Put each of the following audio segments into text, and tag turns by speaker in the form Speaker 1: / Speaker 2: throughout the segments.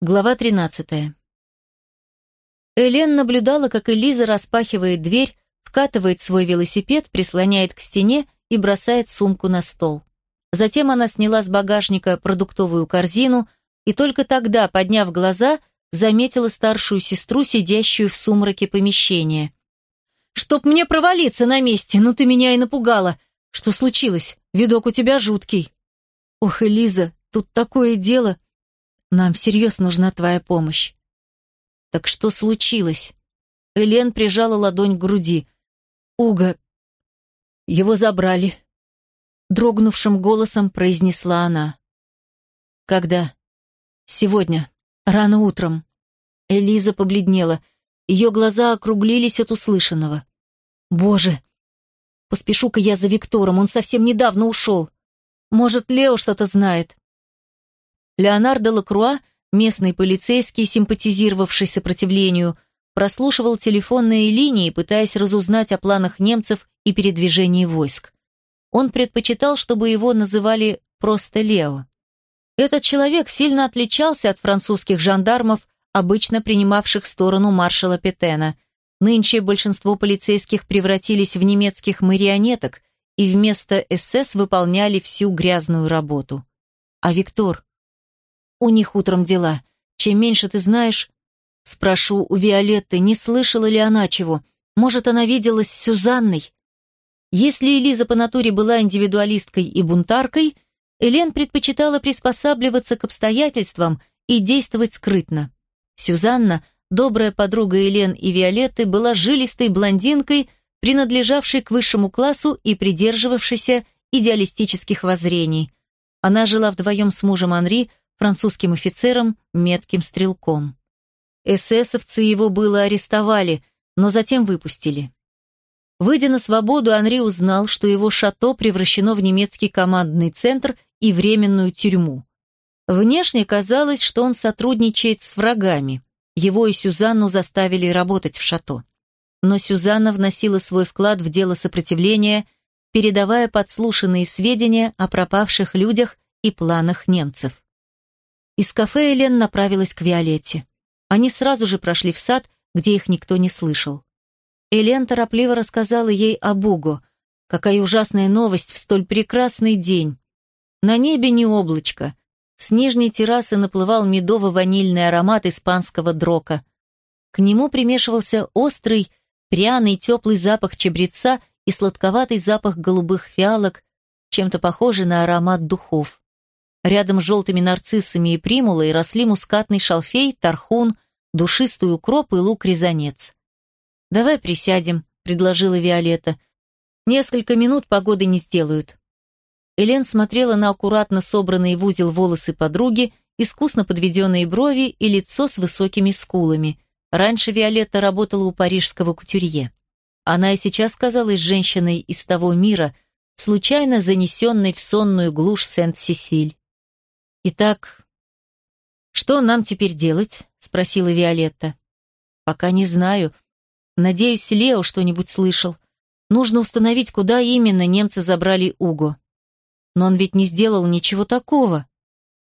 Speaker 1: Глава 13. Элен наблюдала, как Элиза распахивает дверь, вкатывает свой велосипед, прислоняет к стене и бросает сумку на стол. Затем она сняла с багажника продуктовую корзину и только тогда, подняв глаза, заметила старшую сестру, сидящую в сумраке помещения. «Чтоб мне провалиться на месте, ну ты меня и напугала. Что случилось? Видок у тебя жуткий». «Ох, Элиза, тут такое дело. Нам всерьез нужна твоя помощь. Так что случилось? Элен прижала ладонь к груди. Уга. Его забрали. Дрогнувшим голосом произнесла она. Когда? Сегодня. Рано утром. Элиза побледнела. Ее глаза округлились от услышанного. Боже! Поспешу-ка я за Виктором, он совсем недавно ушел. Может, Лео что-то знает. Леонардо Лакруа, местный полицейский, симпатизировавший сопротивлению, прослушивал телефонные линии, пытаясь разузнать о планах немцев и передвижении войск. Он предпочитал, чтобы его называли просто Лео. Этот человек сильно отличался от французских жандармов, обычно принимавших сторону маршала Петена. Нынче большинство полицейских превратились в немецких марионеток и вместо СС выполняли всю грязную работу. А Виктор? У них утром дела. Чем меньше ты знаешь... Спрошу у Виолетты, не слышала ли она чего. Может, она виделась с Сюзанной? Если Элиза по натуре была индивидуалисткой и бунтаркой, Элен предпочитала приспосабливаться к обстоятельствам и действовать скрытно. Сюзанна, добрая подруга Элен и Виолетты, была жилистой блондинкой, принадлежавшей к высшему классу и придерживавшейся идеалистических воззрений. Она жила вдвоем с мужем Анри, французским офицером, метким стрелком. Эсэсовцы его было арестовали, но затем выпустили. Выйдя на свободу, Анри узнал, что его шато превращено в немецкий командный центр и временную тюрьму. Внешне казалось, что он сотрудничает с врагами. Его и Сюзанну заставили работать в шато. Но Сюзанна вносила свой вклад в дело сопротивления, передавая подслушанные сведения о пропавших людях и планах немцев. Из кафе Элен направилась к Виолетте. Они сразу же прошли в сад, где их никто не слышал. Элен торопливо рассказала ей о Буго. Какая ужасная новость в столь прекрасный день. На небе не облачко. С нижней террасы наплывал медово-ванильный аромат испанского дрока. К нему примешивался острый, пряный, теплый запах чабреца и сладковатый запах голубых фиалок, чем-то похожий на аромат духов. Рядом с желтыми нарциссами и примулой росли мускатный шалфей, тархун, душистый укроп и лук-резанец. «Давай присядем», — предложила Виолетта. «Несколько минут погоды не сделают». Элен смотрела на аккуратно собранные в узел волосы подруги, искусно подведенные брови и лицо с высокими скулами. Раньше Виолетта работала у парижского кутюрье. Она и сейчас казалась женщиной из того мира, случайно занесенной в сонную глушь Сент-Сесиль. «Итак, что нам теперь делать?» — спросила Виолетта. «Пока не знаю. Надеюсь, Лео что-нибудь слышал. Нужно установить, куда именно немцы забрали Уго. Но он ведь не сделал ничего такого».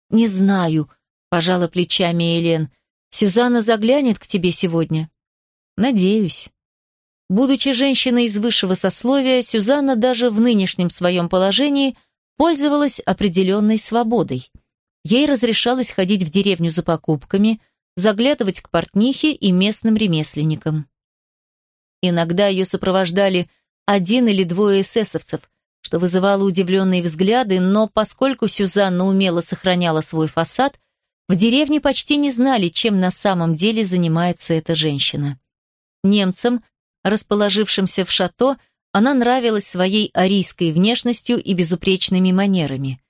Speaker 1: «Не знаю», — пожала плечами Элен. «Сюзанна заглянет к тебе сегодня?» «Надеюсь». Будучи женщиной из высшего сословия, Сюзанна даже в нынешнем своем положении пользовалась определенной свободой. Ей разрешалось ходить в деревню за покупками, заглядывать к портнихе и местным ремесленникам. Иногда ее сопровождали один или двое эсэсовцев, что вызывало удивленные взгляды, но поскольку Сюзанна умело сохраняла свой фасад, в деревне почти не знали, чем на самом деле занимается эта женщина. Немцам, расположившимся в шато, она нравилась своей арийской внешностью и безупречными манерами.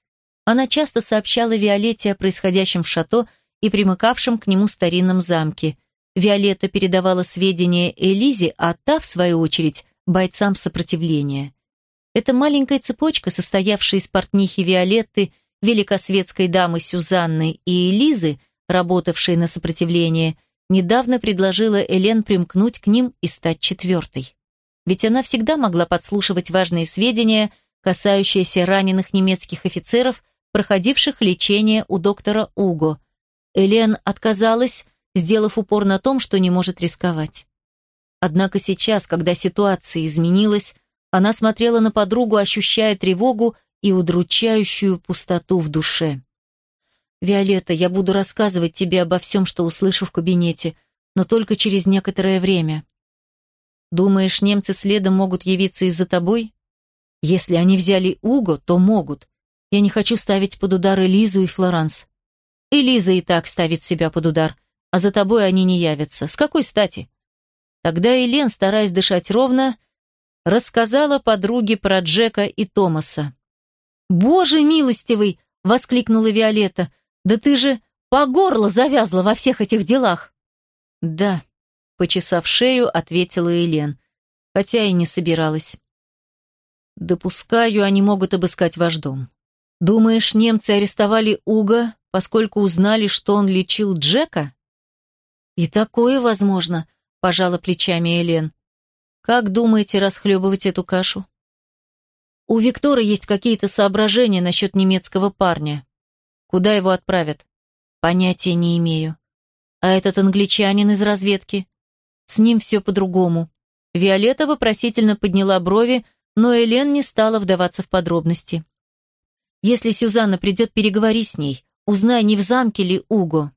Speaker 1: Она часто сообщала Виолетте о происходящем в шато и примыкавшем к нему старинном замке. Виолетта передавала сведения Элизе, а та, в свою очередь, бойцам сопротивления. Эта маленькая цепочка, состоявшая из портнихи Виолетты, великосветской дамы Сюзанны и Элизы, работавшей на сопротивление, недавно предложила Элен примкнуть к ним и стать четвертой. Ведь она всегда могла подслушивать важные сведения, касающиеся раненых немецких офицеров проходивших лечение у доктора Уго. Элен отказалась, сделав упор на том, что не может рисковать. Однако сейчас, когда ситуация изменилась, она смотрела на подругу, ощущая тревогу и удручающую пустоту в душе. «Виолетта, я буду рассказывать тебе обо всем, что услышу в кабинете, но только через некоторое время. Думаешь, немцы следом могут явиться из-за тобой? Если они взяли Уго, то могут. Я не хочу ставить под удар Элизу и Флоранс. Элиза и так ставит себя под удар, а за тобой они не явятся. С какой стати? Тогда Элен, стараясь дышать ровно, рассказала подруге про Джека и Томаса. «Боже милостивый!» — воскликнула Виолетта. «Да ты же по горло завязла во всех этих делах!» «Да», — почесав шею, ответила Элен, хотя и не собиралась. «Допускаю, они могут обыскать ваш дом. Думаешь, немцы арестовали Уга, поскольку узнали, что он лечил Джека?» «И такое возможно», — пожала плечами Элен. «Как думаете расхлебывать эту кашу?» «У Виктора есть какие-то соображения насчет немецкого парня. Куда его отправят?» «Понятия не имею. А этот англичанин из разведки? С ним все по-другому». Виолетта вопросительно подняла брови, но Элен не стала вдаваться в подробности. «Если Сюзанна придет, переговори с ней. Узнай, не в замке ли Уго».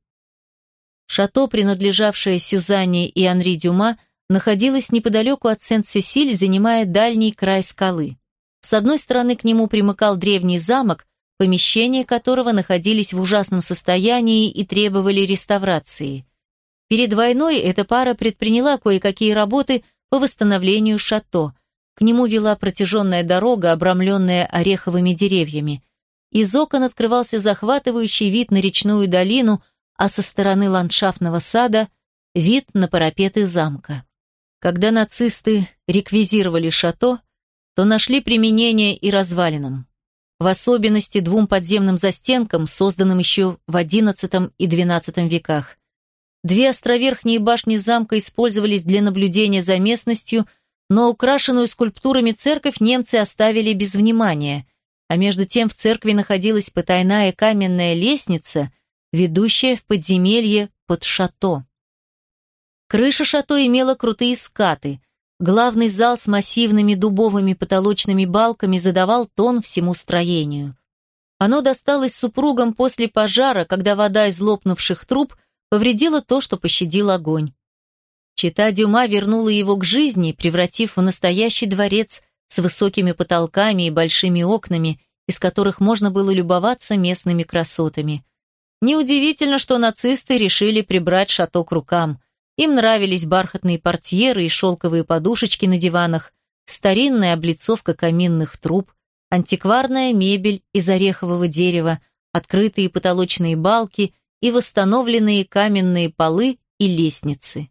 Speaker 1: Шато, принадлежавшее Сюзанне и Анри Дюма, находилось неподалеку от Сент-Сесиль, занимая дальний край скалы. С одной стороны к нему примыкал древний замок, помещения которого находились в ужасном состоянии и требовали реставрации. Перед войной эта пара предприняла кое-какие работы по восстановлению шато. К нему вела протяженная дорога, обрамленная ореховыми деревьями. Из окон открывался захватывающий вид на речную долину, а со стороны ландшафтного сада – вид на парапеты замка. Когда нацисты реквизировали шато, то нашли применение и развалинам. В особенности двум подземным застенкам, созданным еще в XI и XII веках. Две островерхние башни замка использовались для наблюдения за местностью, но украшенную скульптурами церковь немцы оставили без внимания, а между тем в церкви находилась потайная каменная лестница – ведущая в подземелье под шато. Крыша шато имела крутые скаты. Главный зал с массивными дубовыми потолочными балками задавал тон всему строению. Оно досталось супругам после пожара, когда вода из лопнувших труб повредила то, что пощадил огонь. Чита Дюма вернула его к жизни, превратив в настоящий дворец с высокими потолками и большими окнами, из которых можно было любоваться местными красотами. Неудивительно, что нацисты решили прибрать шато к рукам. Им нравились бархатные портьеры и шелковые подушечки на диванах, старинная облицовка каминных труб, антикварная мебель из орехового дерева, открытые потолочные балки и восстановленные каменные полы и лестницы.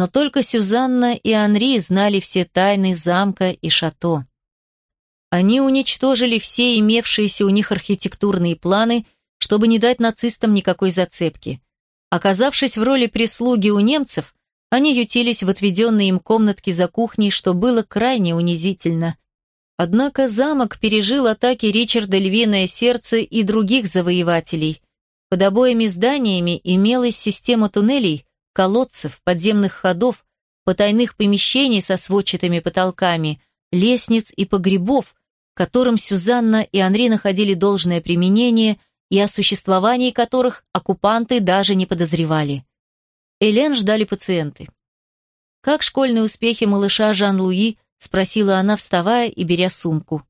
Speaker 1: Но только Сюзанна и Анри знали все тайны замка и шато. Они уничтожили все имевшиеся у них архитектурные планы – чтобы не дать нацистам никакой зацепки. Оказавшись в роли прислуги у немцев, они ютились в отведенной им комнатке за кухней, что было крайне унизительно. Однако замок пережил атаки Ричарда Львиное Сердце и других завоевателей. Под обоими зданиями имелась система туннелей, колодцев, подземных ходов, потайных помещений со сводчатыми потолками, лестниц и погребов, которым Сюзанна и Анри находили должное применение – и о существовании которых оккупанты даже не подозревали. Элен ждали пациенты. «Как школьные успехи малыша Жан-Луи?» – спросила она, вставая и беря сумку.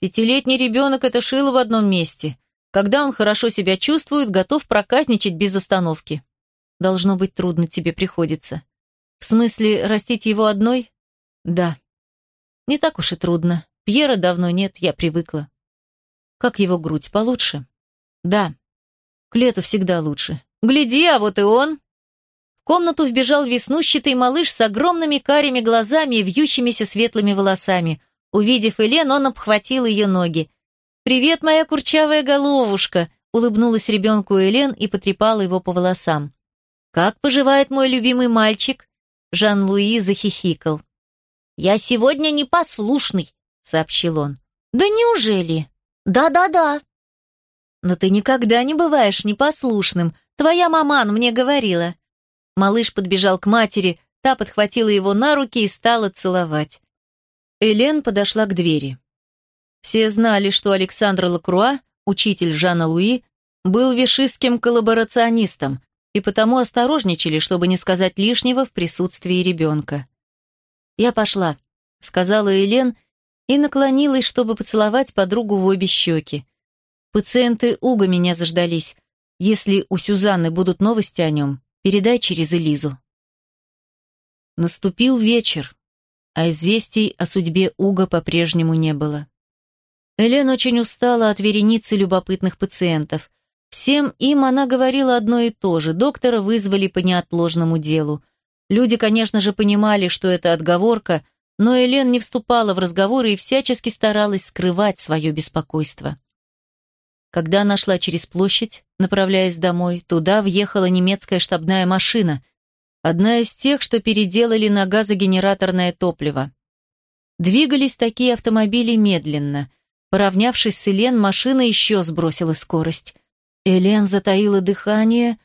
Speaker 1: «Пятилетний ребенок – это шило в одном месте. Когда он хорошо себя чувствует, готов проказничать без остановки. Должно быть, трудно тебе приходится. В смысле, растить его одной? Да. Не так уж и трудно. Пьера давно нет, я привыкла. Как его грудь, получше?» Да. К лету всегда лучше. Гляди, а вот и он. В комнату вбежал веснущатый малыш с огромными карими глазами и вьющимися светлыми волосами. Увидев Элен, он обхватил ее ноги. «Привет, моя курчавая головушка!» улыбнулась ребенку Элен и потрепала его по волосам. «Как поживает мой любимый мальчик?» Жан-Луи захихикал. «Я сегодня непослушный», — сообщил он. «Да неужели?» «Да-да-да», «Но ты никогда не бываешь непослушным. Твоя маман мне говорила». Малыш подбежал к матери, та подхватила его на руки и стала целовать. Элен подошла к двери. Все знали, что Александр Лакруа, учитель Жана Луи, был вишистским коллаборационистом, и потому осторожничали, чтобы не сказать лишнего в присутствии ребенка. «Я пошла», — сказала Элен и наклонилась, чтобы поцеловать подругу в обе щеки. «Пациенты Уга меня заждались. Если у Сюзанны будут новости о нем, передай через Элизу». Наступил вечер, а известий о судьбе Уга по-прежнему не было. Элен очень устала от вереницы любопытных пациентов. Всем им она говорила одно и то же. Доктора вызвали по неотложному делу. Люди, конечно же, понимали, что это отговорка, но Элен не вступала в разговоры и всячески старалась скрывать свое беспокойство. Когда она шла через площадь, направляясь домой, туда въехала немецкая штабная машина, одна из тех, что переделали на газогенераторное топливо. Двигались такие автомобили медленно. Поравнявшись с Элен, машина еще сбросила скорость. Элен затаила дыхание,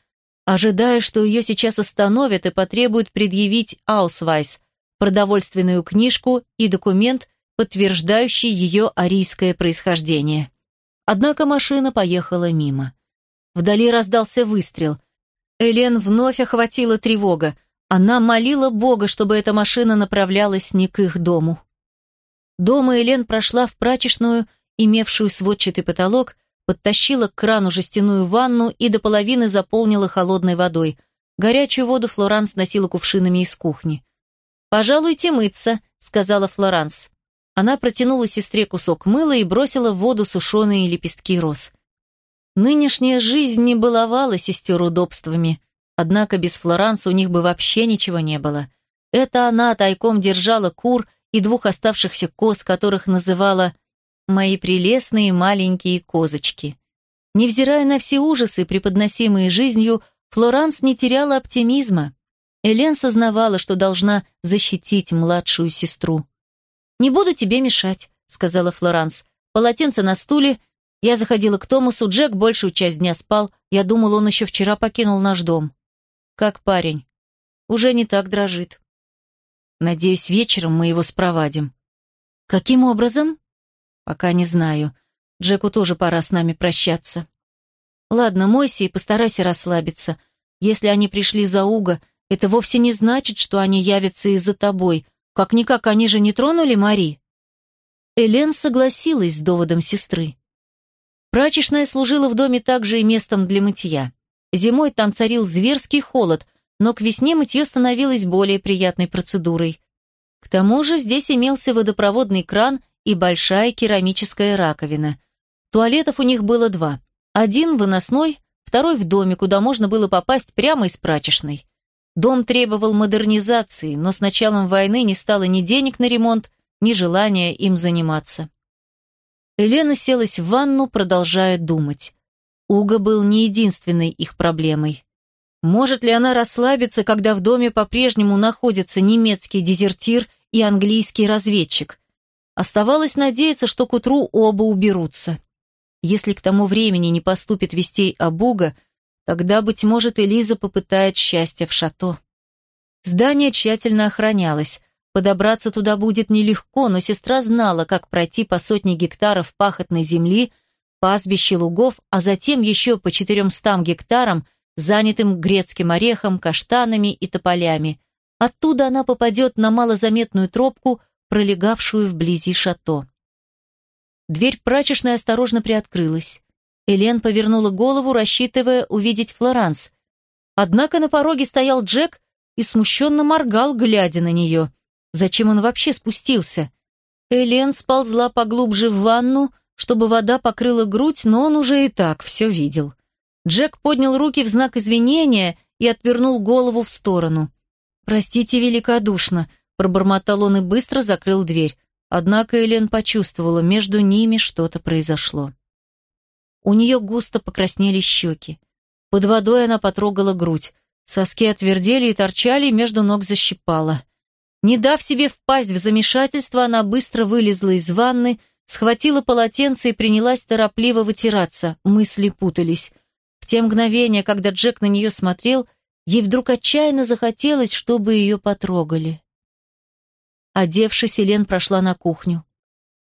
Speaker 1: ожидая, что ее сейчас остановят и потребуют предъявить «Аусвайс», продовольственную книжку и документ, подтверждающий ее арийское происхождение. Однако машина поехала мимо. Вдали раздался выстрел. Элен вновь охватила тревога. Она молила Бога, чтобы эта машина направлялась не к их дому. Дома Элен прошла в прачечную, имевшую сводчатый потолок, подтащила к крану жестяную ванну и до половины заполнила холодной водой. Горячую воду Флоранс носила кувшинами из кухни. «Пожалуйте мыться», — сказала Флоранс. Она протянула сестре кусок мыла и бросила в воду сушеные лепестки роз. Нынешняя жизнь не баловала сестер удобствами, однако без Флоранс у них бы вообще ничего не было. Это она тайком держала кур и двух оставшихся коз, которых называла мои прелестные маленькие козочки. Невзирая на все ужасы, преподносимые жизнью, Флоранс не теряла оптимизма. Элен сознавала, что должна защитить младшую сестру. «Не буду тебе мешать», — сказала Флоранс. «Полотенце на стуле. Я заходила к Томасу, Джек большую часть дня спал. Я думал, он еще вчера покинул наш дом». «Как парень?» «Уже не так дрожит». «Надеюсь, вечером мы его спровадим». «Каким образом?» Пока не знаю. Джеку тоже пора с нами прощаться. Ладно, мойся и постарайся расслабиться. Если они пришли за Уга, это вовсе не значит, что они явятся из-за тобой. Как-никак они же не тронули Мари. Элен согласилась с доводом сестры. Прачечная служила в доме также и местом для мытья. Зимой там царил зверский холод, но к весне мытье становилось более приятной процедурой. К тому же здесь имелся водопроводный кран и большая керамическая раковина. Туалетов у них было два. Один выносной, второй в доме, куда можно было попасть прямо из прачечной. Дом требовал модернизации, но с началом войны не стало ни денег на ремонт, ни желания им заниматься. Елена селась в ванну, продолжая думать. Уга был не единственной их проблемой. Может ли она расслабиться, когда в доме по-прежнему находится немецкий дезертир и английский разведчик? Оставалось надеяться, что к утру оба уберутся. Если к тому времени не поступит вестей о Буга, тогда, быть может, Элиза попытает счастье в шато. Здание тщательно охранялось. Подобраться туда будет нелегко, но сестра знала, как пройти по сотне гектаров пахотной земли, пастбище лугов, а затем еще по четыремстам гектарам, занятым грецким орехом, каштанами и тополями. Оттуда она попадет на малозаметную тропку, пролегавшую вблизи шато. Дверь прачечной осторожно приоткрылась. Элен повернула голову, рассчитывая увидеть Флоранс. Однако на пороге стоял Джек и смущенно моргал, глядя на нее. Зачем он вообще спустился? Элен сползла поглубже в ванну, чтобы вода покрыла грудь, но он уже и так все видел. Джек поднял руки в знак извинения и отвернул голову в сторону. «Простите великодушно», Пробормотал он и быстро закрыл дверь. Однако Элен почувствовала, между ними что-то произошло. У нее густо покраснели щеки. Под водой она потрогала грудь. Соски отвердели и торчали, между ног защипала. Не дав себе впасть в замешательство, она быстро вылезла из ванны, Схватила полотенце и принялась торопливо вытираться. Мысли путались. В те мгновения, когда Джек на нее смотрел, ей вдруг отчаянно захотелось, чтобы ее потрогали. Одевшись, Элен прошла на кухню.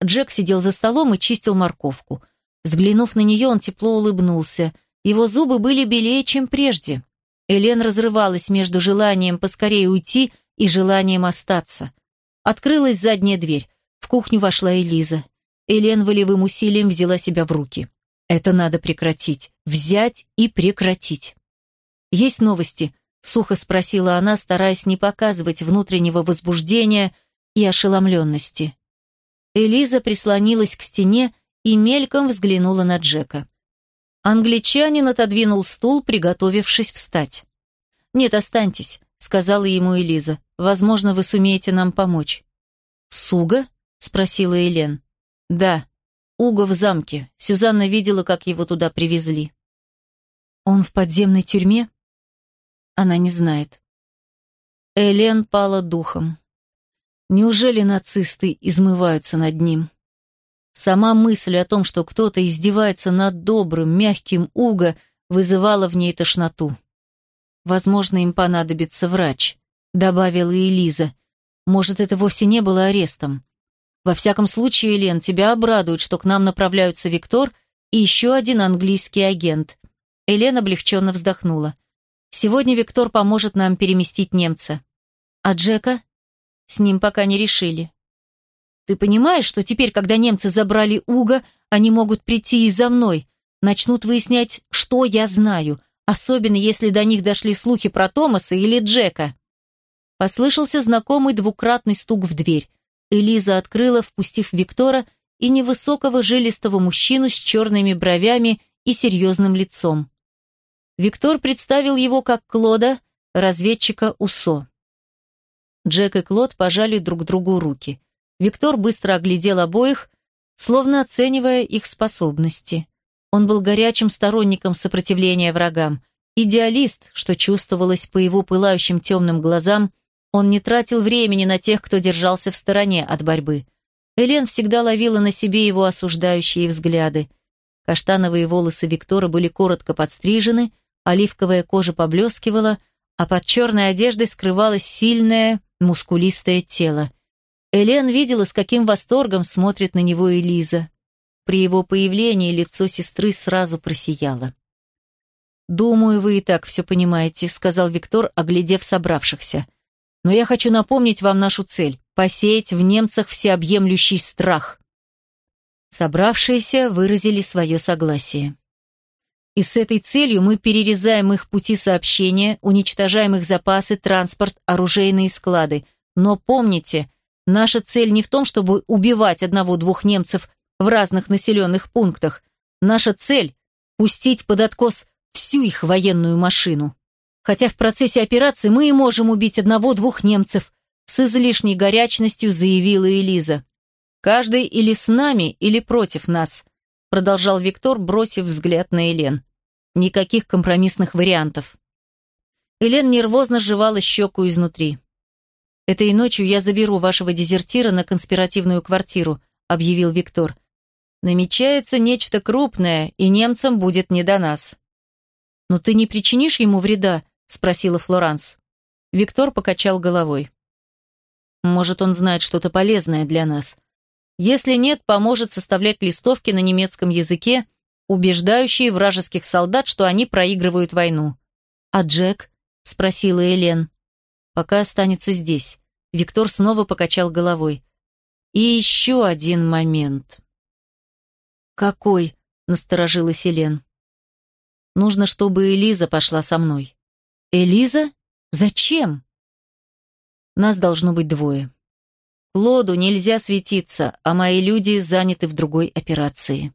Speaker 1: Джек сидел за столом и чистил морковку. Взглянув на нее, он тепло улыбнулся. Его зубы были белее, чем прежде. Элен разрывалась между желанием поскорее уйти и желанием остаться. Открылась задняя дверь. В кухню вошла Элиза. Элен волевым усилием взяла себя в руки. Это надо прекратить. Взять и прекратить. «Есть новости?» — сухо спросила она, стараясь не показывать внутреннего возбуждения и ошеломленности. Элиза прислонилась к стене и мельком взглянула на Джека. Англичанин отодвинул стул, приготовившись встать. «Нет, останьтесь», — сказала ему Элиза. «Возможно, вы сумеете нам помочь». «Суга?» — спросила Элен. «Да, Уго в замке. Сюзанна видела, как его туда привезли». «Он в подземной тюрьме?» Она не знает. Элен пала духом. Неужели нацисты измываются над ним? Сама мысль о том, что кто-то издевается над добрым, мягким Уго, вызывала в ней тошноту. «Возможно, им понадобится врач», — добавила Элиза. «Может, это вовсе не было арестом. Во всяком случае, Лен, тебя обрадует, что к нам направляются Виктор и еще один английский агент». Элен облегченно вздохнула. «Сегодня Виктор поможет нам переместить немца». «А Джека?» «С ним пока не решили». Ты понимаешь, что теперь, когда немцы забрали Уга, они могут прийти и за мной, начнут выяснять, что я знаю, особенно если до них дошли слухи про Томаса или Джека. Послышался знакомый двукратный стук в дверь. Элиза открыла, впустив Виктора и невысокого жилистого мужчину с черными бровями и серьезным лицом. Виктор представил его как Клода, разведчика УСО. Джек и Клод пожали друг другу руки. Виктор быстро оглядел обоих, словно оценивая их способности. Он был горячим сторонником сопротивления врагам. Идеалист, что чувствовалось по его пылающим темным глазам, он не тратил времени на тех, кто держался в стороне от борьбы. Элен всегда ловила на себе его осуждающие взгляды. Каштановые волосы Виктора были коротко подстрижены, оливковая кожа поблескивала, а под черной одеждой скрывалось сильное, мускулистое тело. Элен видела, с каким восторгом смотрит на него Элиза. При его появлении лицо сестры сразу просияло. «Думаю, вы и так все понимаете», — сказал Виктор, оглядев собравшихся. «Но я хочу напомнить вам нашу цель — посеять в немцах всеобъемлющий страх». Собравшиеся выразили свое согласие. И с этой целью мы перерезаем их пути сообщения, уничтожаем их запасы, транспорт, оружейные склады. Но помните, Наша цель не в том, чтобы убивать одного-двух немцев в разных населенных пунктах. Наша цель – пустить под откос всю их военную машину. Хотя в процессе операции мы и можем убить одного-двух немцев, с излишней горячностью заявила Элиза. Каждый или с нами, или против нас, продолжал Виктор, бросив взгляд на Элен. Никаких компромиссных вариантов. Элен нервозно сживала щеку изнутри. «Этой ночью я заберу вашего дезертира на конспиративную квартиру», объявил Виктор. «Намечается нечто крупное, и немцам будет не до нас». «Но ты не причинишь ему вреда?» спросила Флоранс. Виктор покачал головой. «Может, он знает что-то полезное для нас. Если нет, поможет составлять листовки на немецком языке, убеждающие вражеских солдат, что они проигрывают войну». «А Джек?» – спросила Элен. Пока останется здесь. Виктор снова покачал головой. И еще один момент. Какой? Насторожилась Елен. Нужно, чтобы Элиза пошла со мной. Элиза? Зачем? Нас должно быть двое. Клоду нельзя светиться, а мои люди заняты в другой операции.